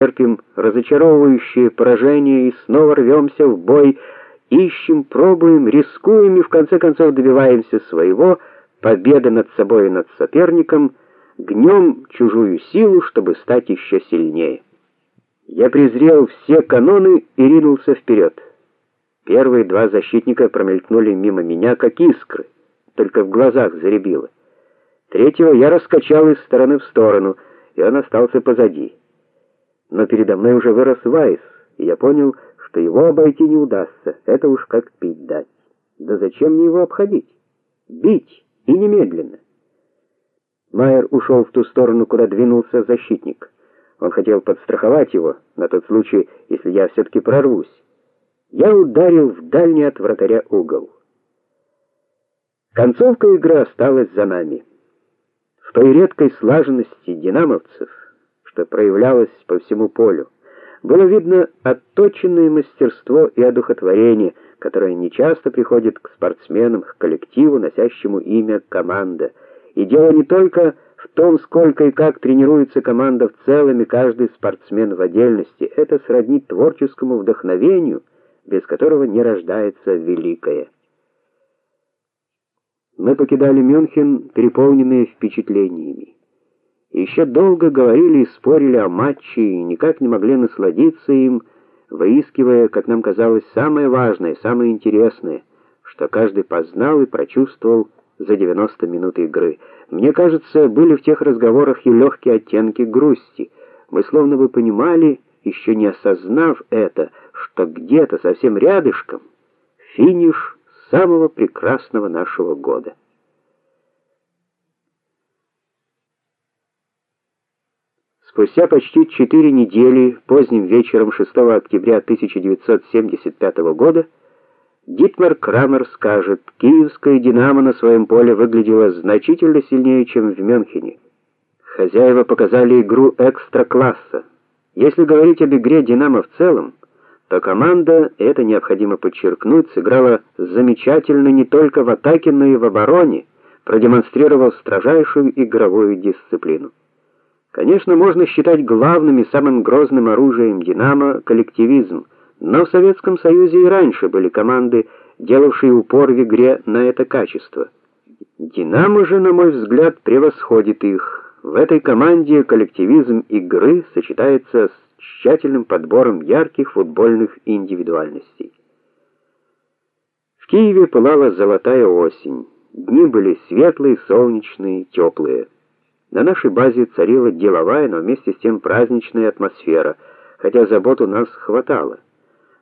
терпим разочаровывающее поражение и снова рвемся в бой, ищем, пробуем, рискуем и в конце концов добиваемся своего, победы над собой и над соперником, гнем чужую силу, чтобы стать еще сильнее. Я презрел все каноны и ринулся вперед. Первые два защитника промелькнули мимо меня как искры, только в глазах заребило. Третьего я раскачал из стороны в сторону, и он остался позади. Но передо мной уже вырос Вайс, и я понял, что его обойти не удастся. Это уж как пить дать. Да зачем мне его обходить? Бить и немедленно. Майер ушел в ту сторону, куда двинулся защитник. Он хотел подстраховать его на тот случай, если я все таки прорвусь. Я ударил в дальний от вратаря угол. Концовка игры осталась за нами. В той редкой слаженности динамовцев что проявлялось по всему полю. Было видно отточенное мастерство и одухотворение, которое нечасто приходит к спортсменам, к коллективу, носящему имя команда. И дело не только в том, сколько и как тренируется команда в целом и каждый спортсмен в отдельности. Это сродни творческому вдохновению, без которого не рождается великое. Мы покидали Мюнхен, переполненные впечатлениями. Еще долго говорили и спорили о матче и никак не могли насладиться им, выискивая, как нам казалось, самое важное, самое интересное, что каждый познал и прочувствовал за 90 минут игры. Мне кажется, были в тех разговорах и легкие оттенки грусти. Мы словно бы понимали, еще не осознав это, что где-то совсем рядышком финиш самого прекрасного нашего года. Спустя почти четыре недели, поздним вечером 6 октября 1975 года, Дитмар Крамер скажет: "Киевская Динамо на своем поле выглядело значительно сильнее, чем в Мюнхене. Хозяева показали игру экстра-класса. Если говорить об игре Динамо в целом, то команда, это необходимо подчеркнуть, сыграла замечательно не только в атаке, но и в обороне, продемонстрировав строжайшую игровую дисциплину. Конечно, можно считать главным и самым грозным оружием Динамо коллективизм, но в Советском Союзе и раньше были команды, делавшие упор в игре на это качество. Динамо же, на мой взгляд, превосходит их. В этой команде коллективизм игры сочетается с тщательным подбором ярких футбольных индивидуальностей. В Киеве пылала золотая осень. Дни были светлые, солнечные, теплые. На нашей базе царила деловая, но вместе с тем праздничная атмосфера, хотя забот у нас хватало.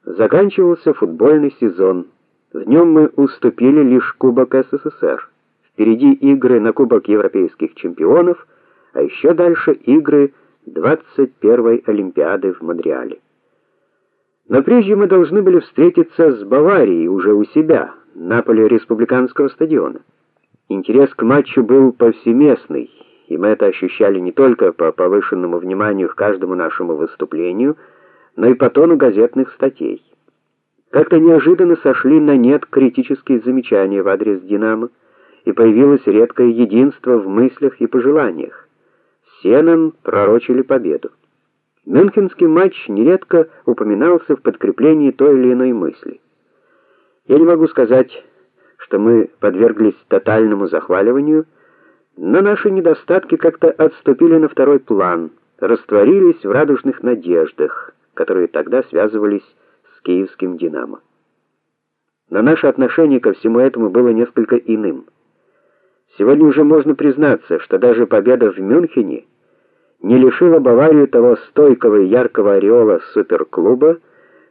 Заканчивался футбольный сезон. В нем мы уступили лишь Кубок СССР. Впереди игры на Кубок европейских чемпионов, а еще дальше игры 21-й Олимпиады в Монреале. Но прежде мы должны были встретиться с Баварией уже у себя, на поле республиканского стадиона. Интерес к матчу был повсеместный и мы это ощущали не только по повышенному вниманию к каждому нашему выступлению, но и по тону газетных статей. Как-то неожиданно сошли на нет критические замечания в адрес Динамо, и появилось редкое единство в мыслях и пожеланиях. Все нам пророчили победу. Мюнхенский матч нередко упоминался в подкреплении той или иной мысли. Я не могу сказать, что мы подверглись тотальному захваливанию, но наши недостатки как-то отступили на второй план, растворились в радужных надеждах, которые тогда связывались с киевским Динамо. Но наше отношение ко всему этому было несколько иным. Сегодня уже можно признаться, что даже победа в Мюнхене не лишила Баварию того стойкого и яркого ореола суперклуба,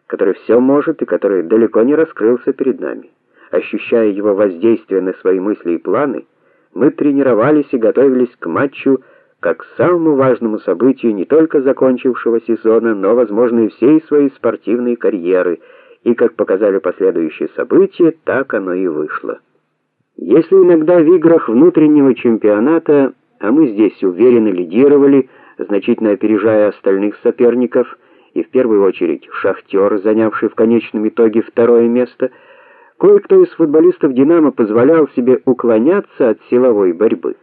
который все может и который далеко не раскрылся перед нами. Ощущая его воздействие на свои мысли и планы, мы тренировались и готовились к матчу как к самому важному событию не только закончившего сезона, но, возможно, и всей своей спортивной карьеры, и, как показали последующие события, так оно и вышло. Если иногда в играх внутреннего чемпионата, а мы здесь уверенно лидировали, значительно опережая остальных соперников, и в первую очередь Шахтер, занявший в конечном итоге второе место, Кое-кто из футболистов Динамо позволял себе уклоняться от силовой борьбы.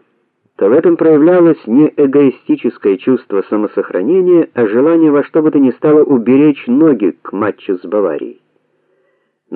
то в этом проявлялось не эгоистическое чувство самосохранения, а желание во что бы то ни стало уберечь ноги к матчу с Баварией.